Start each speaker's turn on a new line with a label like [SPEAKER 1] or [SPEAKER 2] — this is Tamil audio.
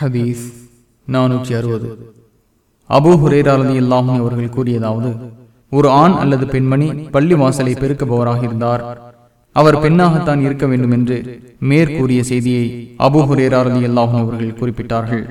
[SPEAKER 1] ஹதீஸ் நானூற்றி அறுபது. அபூ ஹுரேராலதி அவர்கள் கூறியதாவது ஒரு ஆண் அல்லது பெண்மணி பள்ளி வாசலை பெருக்குபவராக இருந்தார். அவர் பெண்ணாகத்தான் இருக்க வேண்டும் என்று மேற்கூறிய செய்தியை அபூ ஹுரேராலதி இல்லாமல் அவர்கள் குறிப்பிட்டார்கள்.